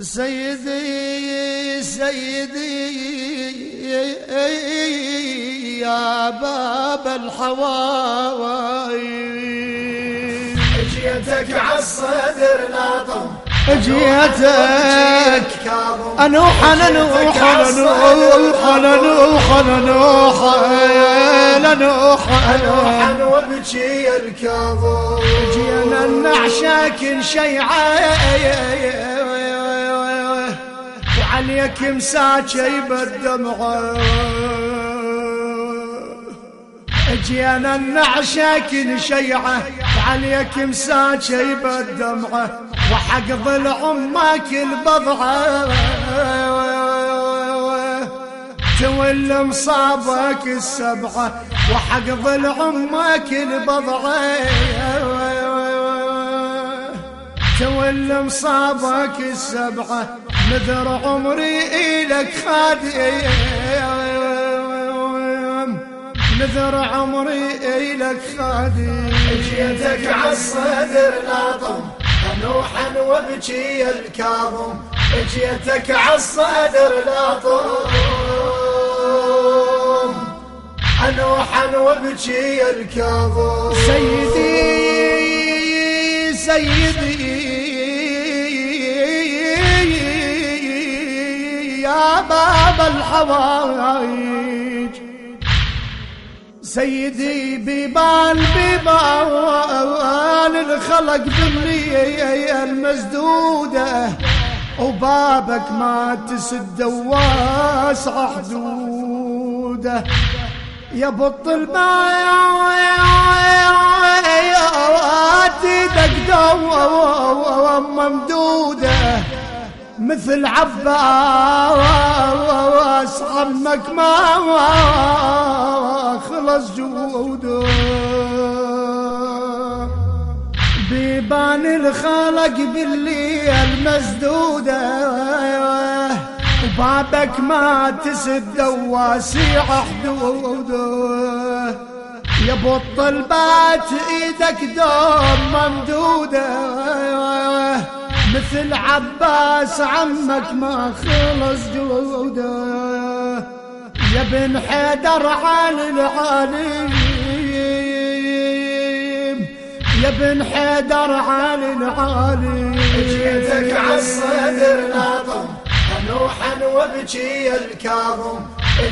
سيدي سيدي يا باب الحواوي. جيتك عالصدر ناطم. جيتك أنوح أنوح أنوح أنوح أنوح أنوح أنوح. وابكي الكاظم جينا النعشاك شيعه عليك مساكي بالدمعة أجينا النعشة شيعة عليك مساكي بالدمعة وحق ضلع أمك البضعة تول مصابك السبعة وحق ضلع أمك البضعة تول مصابك السبعة نذر عمري إلك خادم نذر عمري إلك خادم جيتك عالصدر لاطم نوحا وابكي الكاظم. جيتك عالصدر لاطم نوحا وابكي الكاظم. سيدي سيدي باب الحوايج سيدي بيبان بيبان الخلق بالنية المسدودة. وبابك ما تسد واسع حدوده. يا بطل ما إيدك دوم ممدوده. مثل عباس عمك ما خلص جوده بيبان الخلق بالليل مسدوده. وبابك ما تسد واسع حدوده. يا بط البات إيدك دوم ممدوده. مثل عباس عمك ما خلص جودة. يا بن حيدر على العالم يا بن حيدر على العالم جيتك عالصدر ناظم نوحا وابكي الكاظم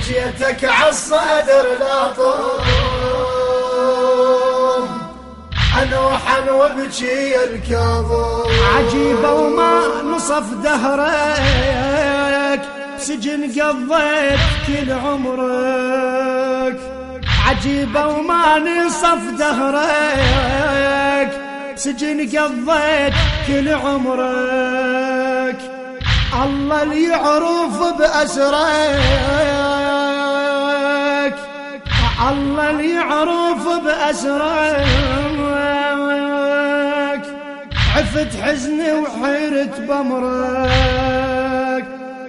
جيتك عالصدر ناظم انوحا وابكي الكاظم عجيبة وما نصف دهرك سجن قضيت كل عمرك. عجيبة وما نصف دهرك سجن قضيت كل عمرك. الله اللي يعرف بأسرك الله اللي يعرف بأسرك. عفت حزني وحيرت بمرك.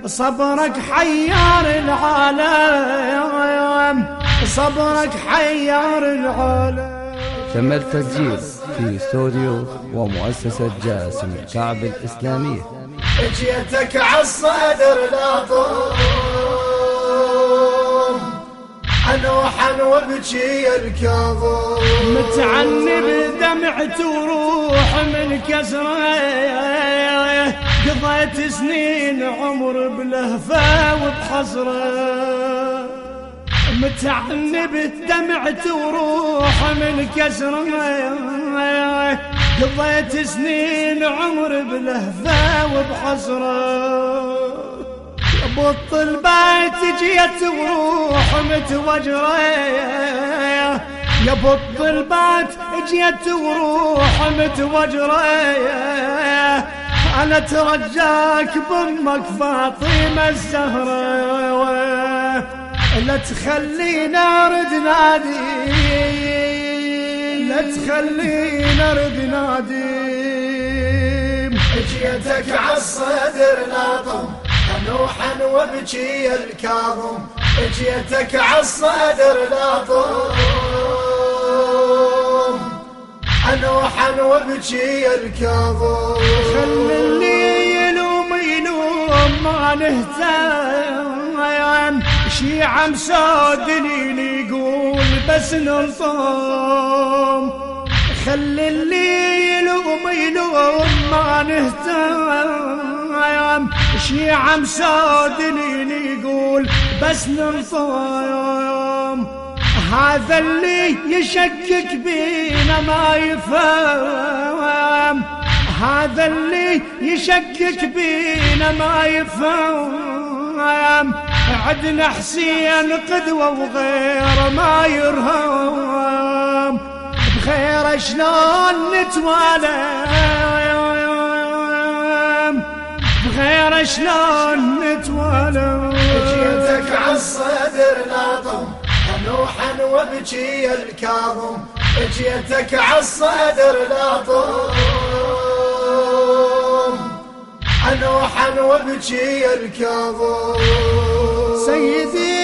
صبرك حيار العالم. صبرك حيار العالم. تم التسجيل في استوديو ومؤسسة جاسم الكعب الإسلامية. جيتك عالصدر لا انوحا وابكي الكاظم. متعنب دمعت وروح من كسره. قضيت سنين عمر بلهفة وبحسره. متعنب دمعت وروح من كسره. قضيت سنين عمر بلهفة وبحسره. بط البيت جيت وروح متوجرة. يا بط البيت جيت وروح متوجرة. أنا ترجاك بأمك فاطمة الزهرة. لا تخلينا ارد نادي لا تخلينا ارد نادي جيتك عالصدر ناطم. نوحا وابكي الكاظم جيتك عالصدر لاطم نوحا وابكي الكاظم. خل اللي يلوم يلوم نهتم. شيعة مسودني يقول بس نلطم خلي اللي يلوم يلوم ما نهتم. شيعة مسودني يقول بس نلطم هذا اللي يشكك بينا ما يفهم. هذا اللي يشكك بينا ما يفهم. عدنا حسين قدوة وغير ما يرهم. بخير شلون نتوالم؟ شلون نتوالم جيتك عالصدر ناطم نوحا وابكي الكاظم. جيتك عالصدر ناطم نوحا وابكي الكاظم. سيدي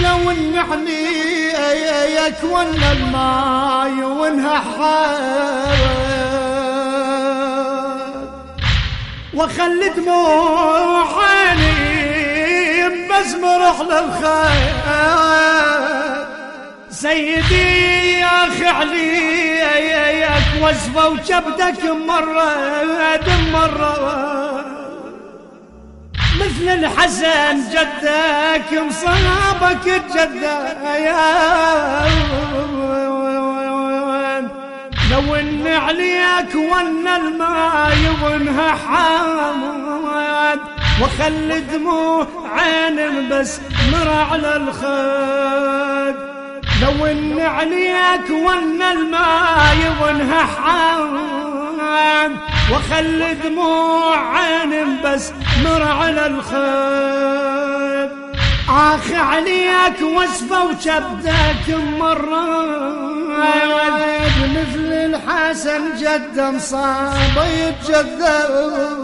لو النحني يكون الماي وانها وخلي دموع عيني بس للخير سيدي يا أخي عليك وصفه وكبدك مرة دم مرة. مثل الحسن جدك مصابك الجدة لو ان عليك ون الماء وانها حامد. وخلي دموع عين بس مرع على الخد. لو إن عليك ون الماء وانها حامد. وخلي دموع عين بس مرع على الخد. آخ عليك وصفة وشبدك مثل الحسن جد مصاب يتجدد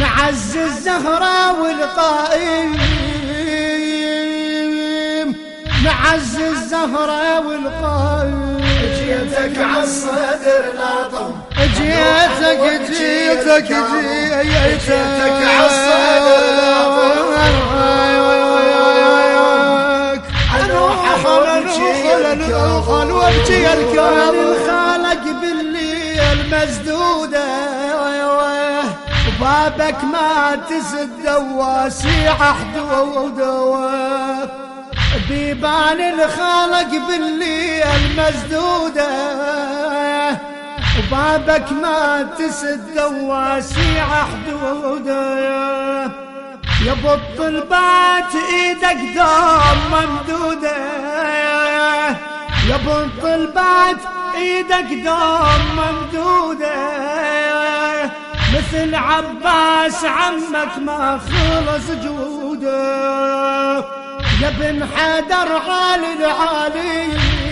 نعز الزهرة والقائم. نعز الزهرة والقائم. جيتك عالصدر ناطم جيتك جيتك جيتك عالصدر الخال وابكي الكون الخالق بالليل مسدودة. وبابك ما تسد واسع حدودة. بيبان الخالق بالليل مسدودة. وبابك ما تسد واسع حدودة. يا بط البات إيدك دوم ممدودة. يا بط البات إيدك دوم ممدودة. مثل عباس عمك ما خلص جوده. يا ابن حدر عالي العاليم.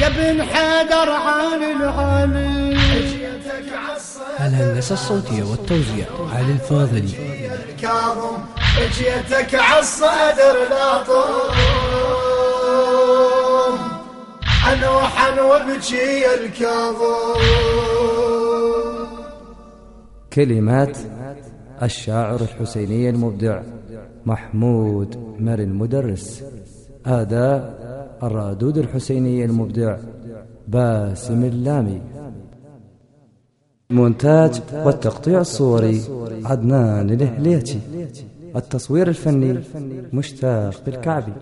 يا ابن حدر عالي عالصدر الهندسة الصوتية والتوزيع علي الفاضلي؟ الكاظم جيتك عالصدر ناطم نوحا وابكي الكاظم. كلمات الشاعر الحسيني المبدع محمود مر المدرس. أداء الرادود الحسيني المبدع باسم اللامي. مونتاج والتقطيع الصوري عدنان الهليتي التصوير الفني مشتاق بالكعبي